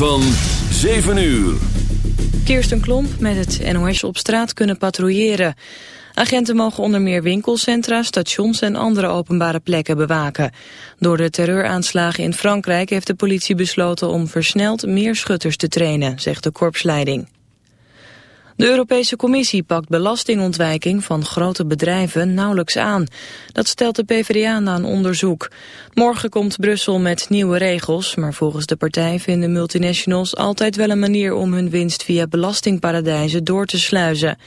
Van 7 uur. Kirsten Klomp met het NOS op straat kunnen patrouilleren. Agenten mogen onder meer winkelcentra, stations en andere openbare plekken bewaken. Door de terreuraanslagen in Frankrijk heeft de politie besloten om versneld meer schutters te trainen, zegt de korpsleiding. De Europese Commissie pakt belastingontwijking van grote bedrijven nauwelijks aan. Dat stelt de PvdA na een onderzoek. Morgen komt Brussel met nieuwe regels, maar volgens de partij vinden multinationals altijd wel een manier om hun winst via belastingparadijzen door te sluizen.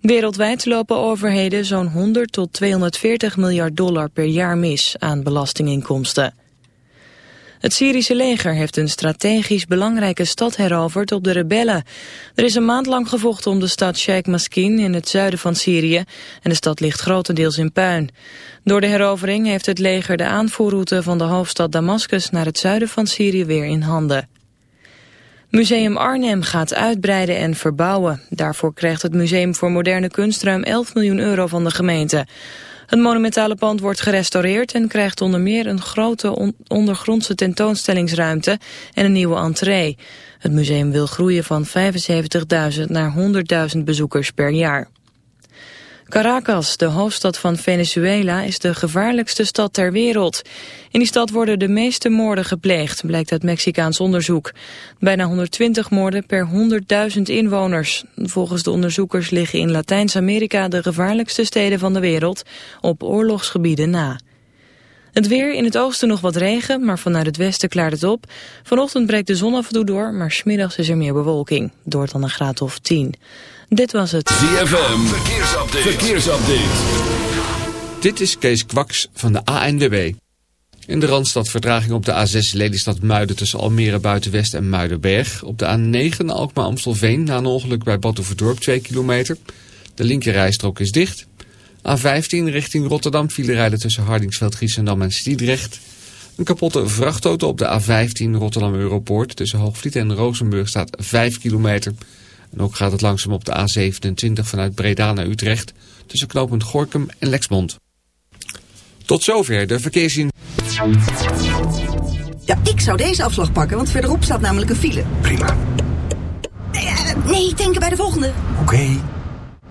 Wereldwijd lopen overheden zo'n 100 tot 240 miljard dollar per jaar mis aan belastinginkomsten. Het Syrische leger heeft een strategisch belangrijke stad heroverd op de rebellen. Er is een maand lang gevochten om de stad Sheikh Maskin in het zuiden van Syrië en de stad ligt grotendeels in puin. Door de herovering heeft het leger de aanvoerroute van de hoofdstad Damascus naar het zuiden van Syrië weer in handen. Museum Arnhem gaat uitbreiden en verbouwen. Daarvoor krijgt het Museum voor Moderne Kunst ruim 11 miljoen euro van de gemeente. Het monumentale pand wordt gerestaureerd en krijgt onder meer een grote ondergrondse tentoonstellingsruimte en een nieuwe entree. Het museum wil groeien van 75.000 naar 100.000 bezoekers per jaar. Caracas, de hoofdstad van Venezuela, is de gevaarlijkste stad ter wereld. In die stad worden de meeste moorden gepleegd, blijkt uit Mexicaans onderzoek. Bijna 120 moorden per 100.000 inwoners. Volgens de onderzoekers liggen in Latijns-Amerika de gevaarlijkste steden van de wereld op oorlogsgebieden na. Het weer, in het oosten nog wat regen, maar vanuit het westen klaart het op. Vanochtend breekt de zon af en toe door, maar smiddags is er meer bewolking. Door dan een graad of 10. Dit was het ZFM Verkeersupdate. Verkeersupdate. Dit is Kees Kwaks van de ANWB. In de Randstad vertraging op de A6 Lelystad Muiden tussen Almere Buitenwest en Muidenberg. Op de A9 Alkmaar Amstelveen na een ongeluk bij Batuverdorp 2 kilometer. De linkerrijstrook is dicht. A15 richting Rotterdam vielen rijden tussen Hardingsveld, Giesendam en Stiedrecht. Een kapotte vrachtauto op de A15 Rotterdam Europoort tussen Hoogvliet en Rozenburg staat 5 kilometer. En ook gaat het langzaam op de A27 vanuit Breda naar Utrecht tussen knooppunt Gorkum en Lexmond. Tot zover de verkeersin. Ja, ik zou deze afslag pakken, want verderop staat namelijk een file. Prima. Nee, uh, nee denken bij de volgende. Oké.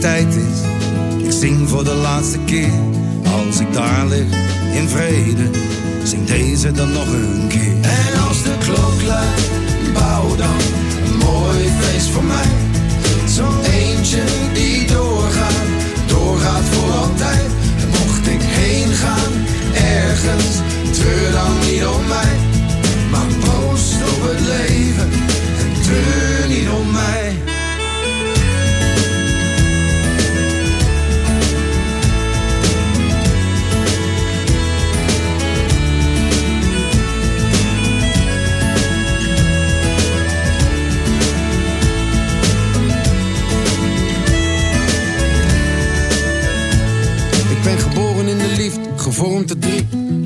tijd is. Ik zing voor de laatste keer. Als ik daar lig, in vrede. Zing deze dan nog een keer. En als de klok luidt, bouw dan een mooi feest voor mij. Zo'n eentje die doorgaat, doorgaat voor altijd. En mocht ik heen gaan, ergens,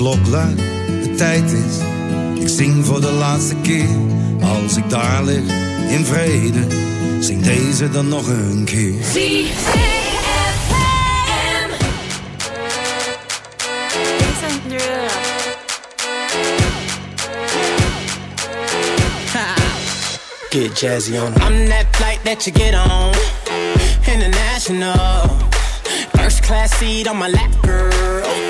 klok luidt, de tijd is. Ik zing voor de laatste keer. Als ik daar lig, in vrede. Zing deze dan nog een keer. Get jazzy on I'm that flight that you get on. International. First class seat on my lap, girl.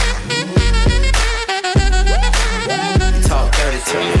You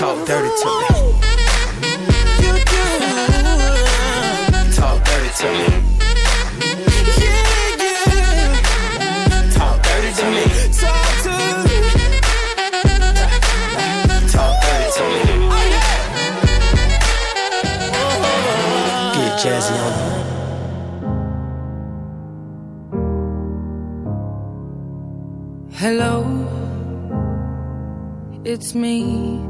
Talk dirty to me. Talk dirty to me. Talk dirty to me. Talk to me. Talk dirty to me. Get jazzy on. Hello, it's me.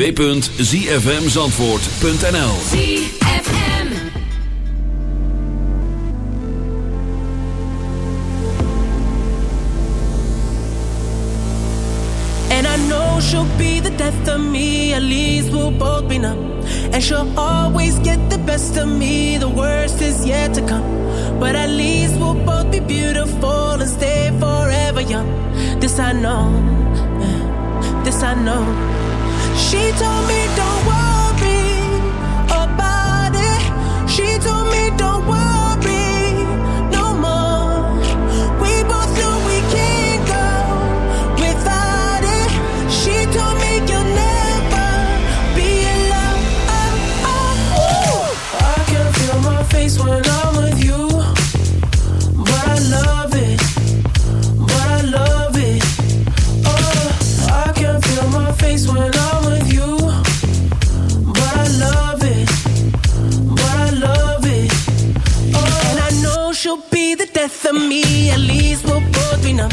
www.zfmzandvoort.nl me. At least we'll both be numb,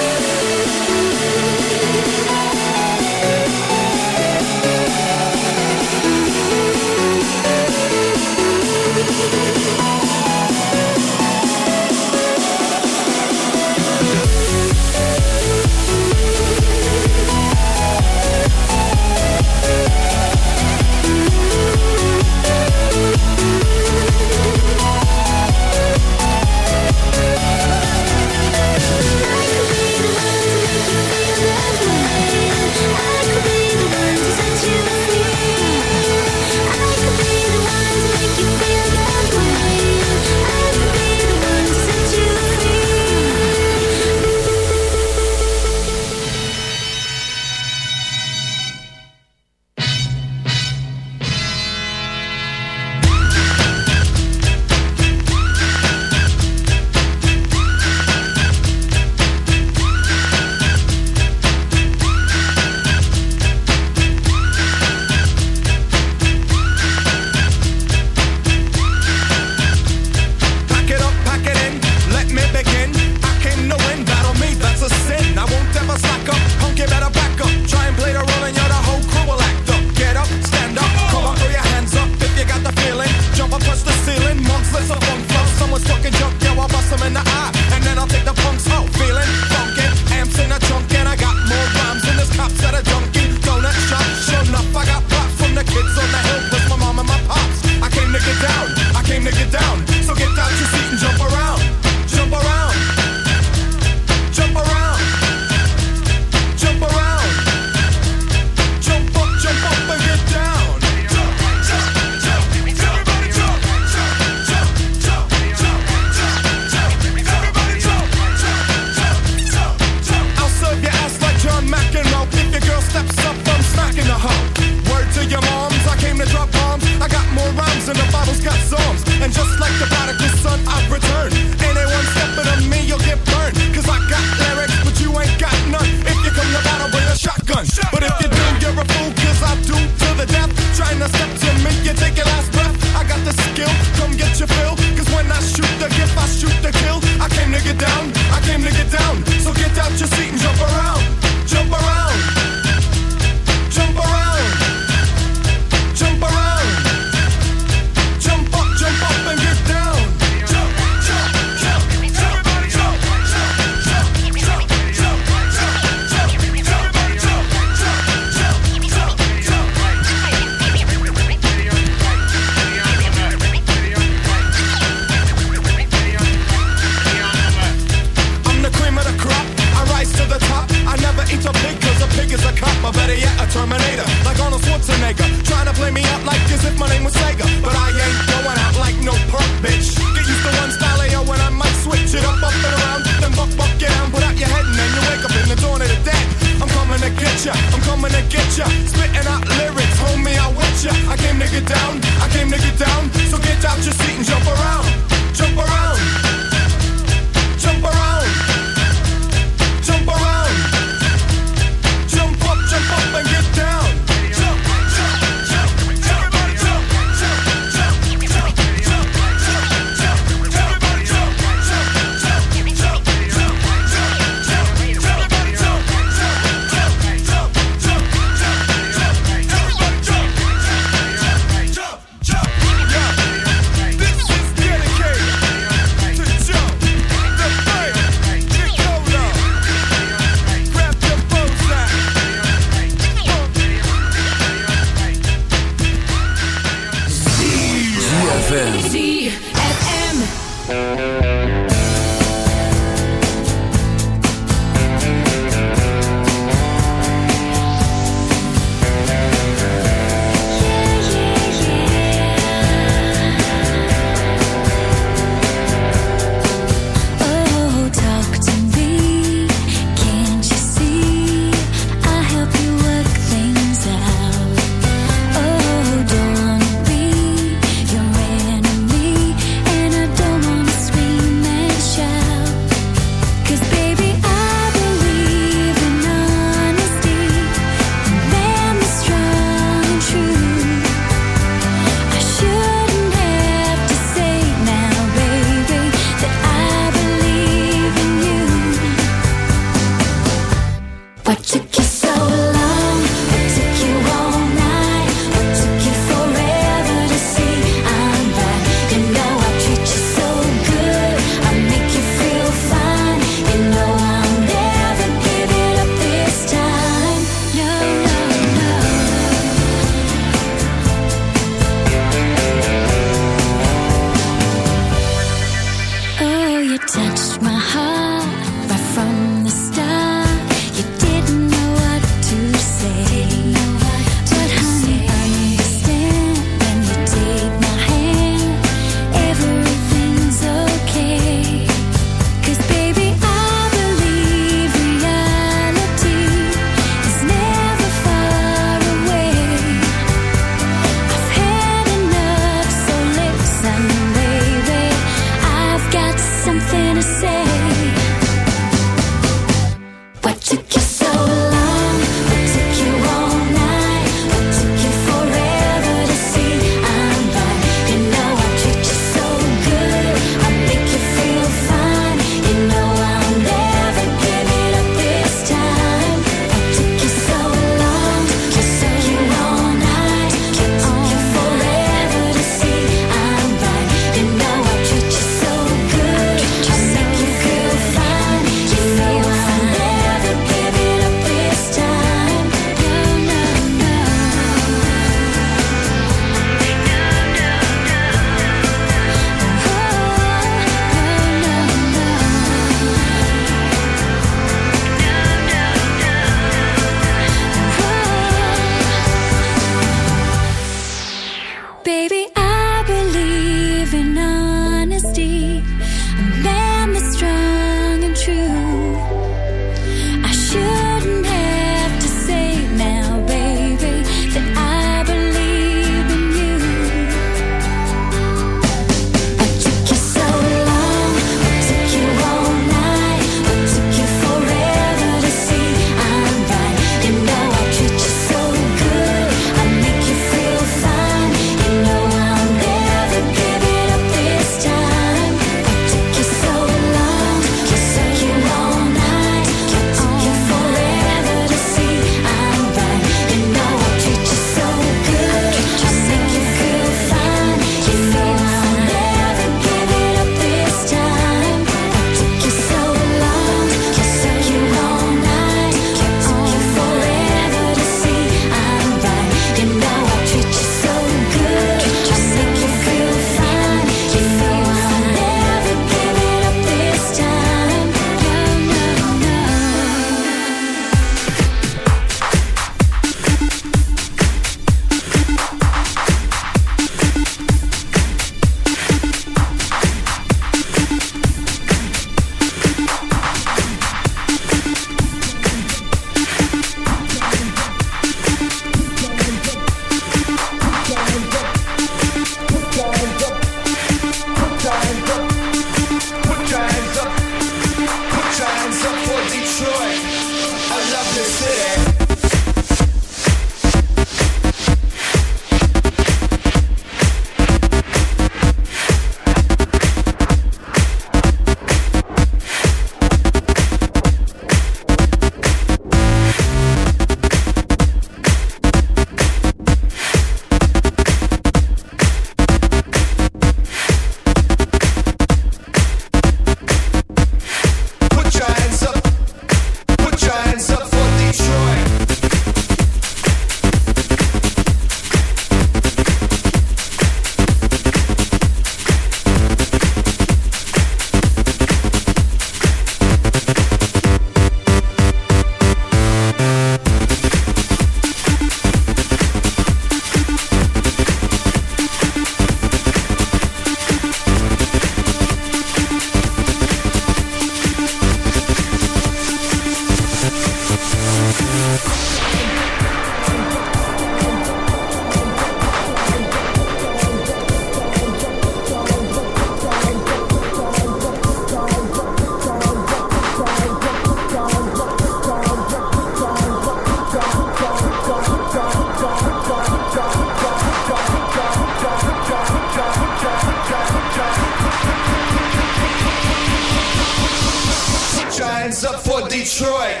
up for Detroit,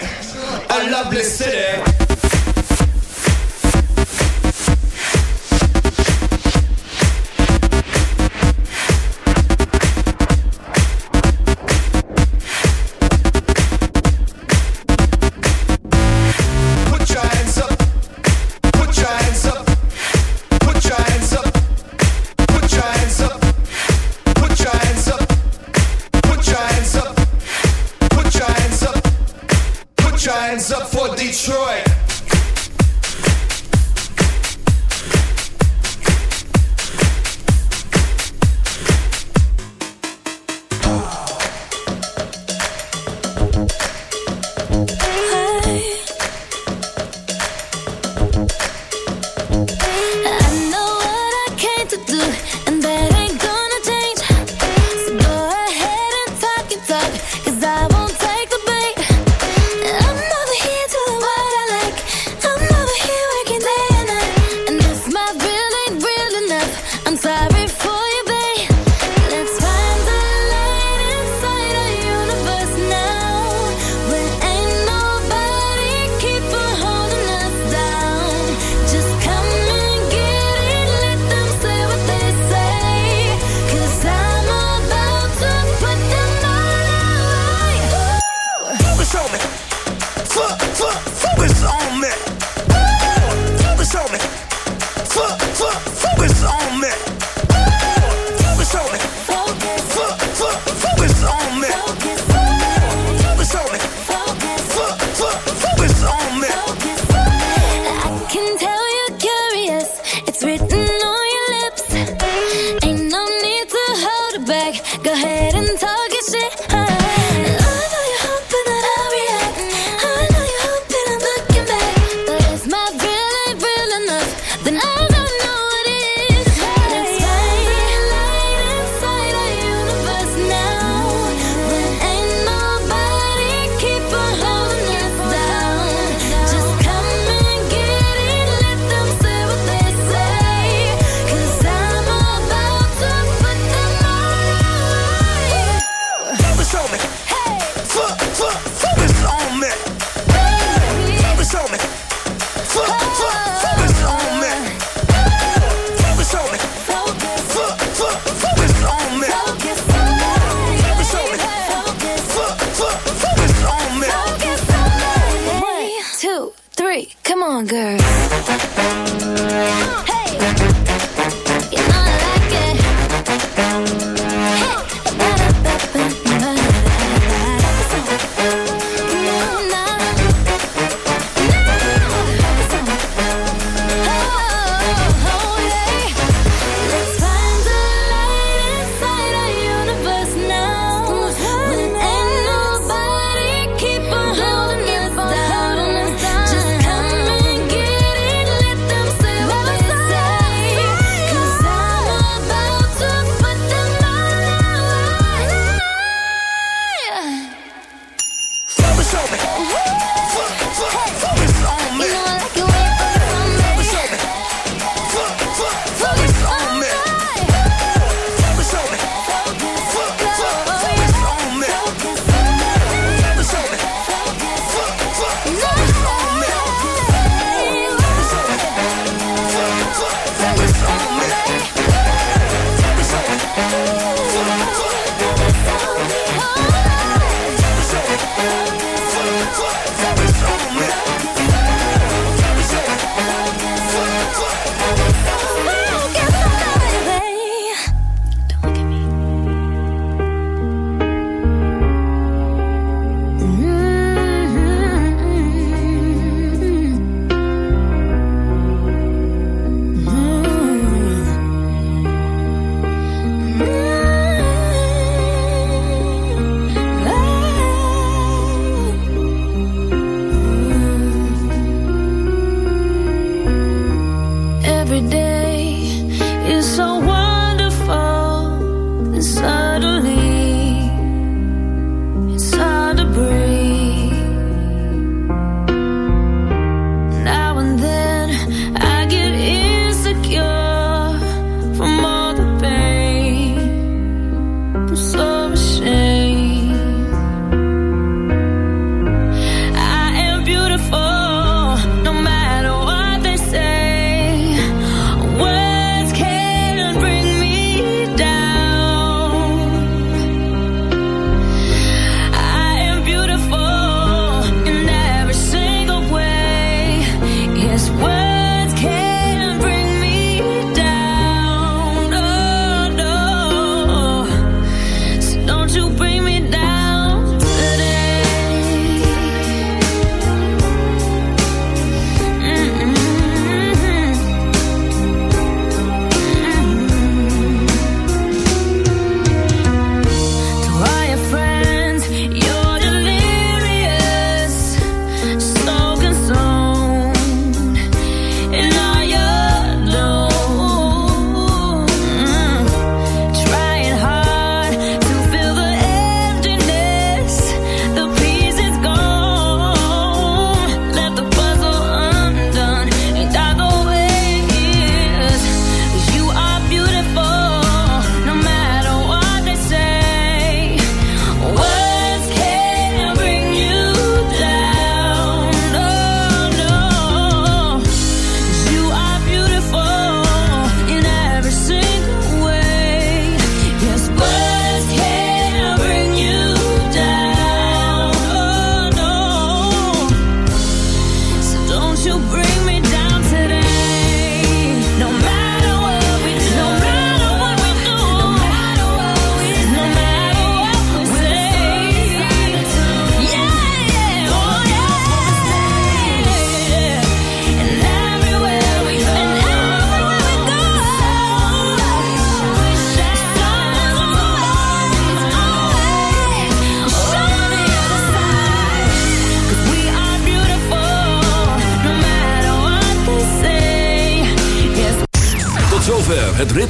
a lovely city.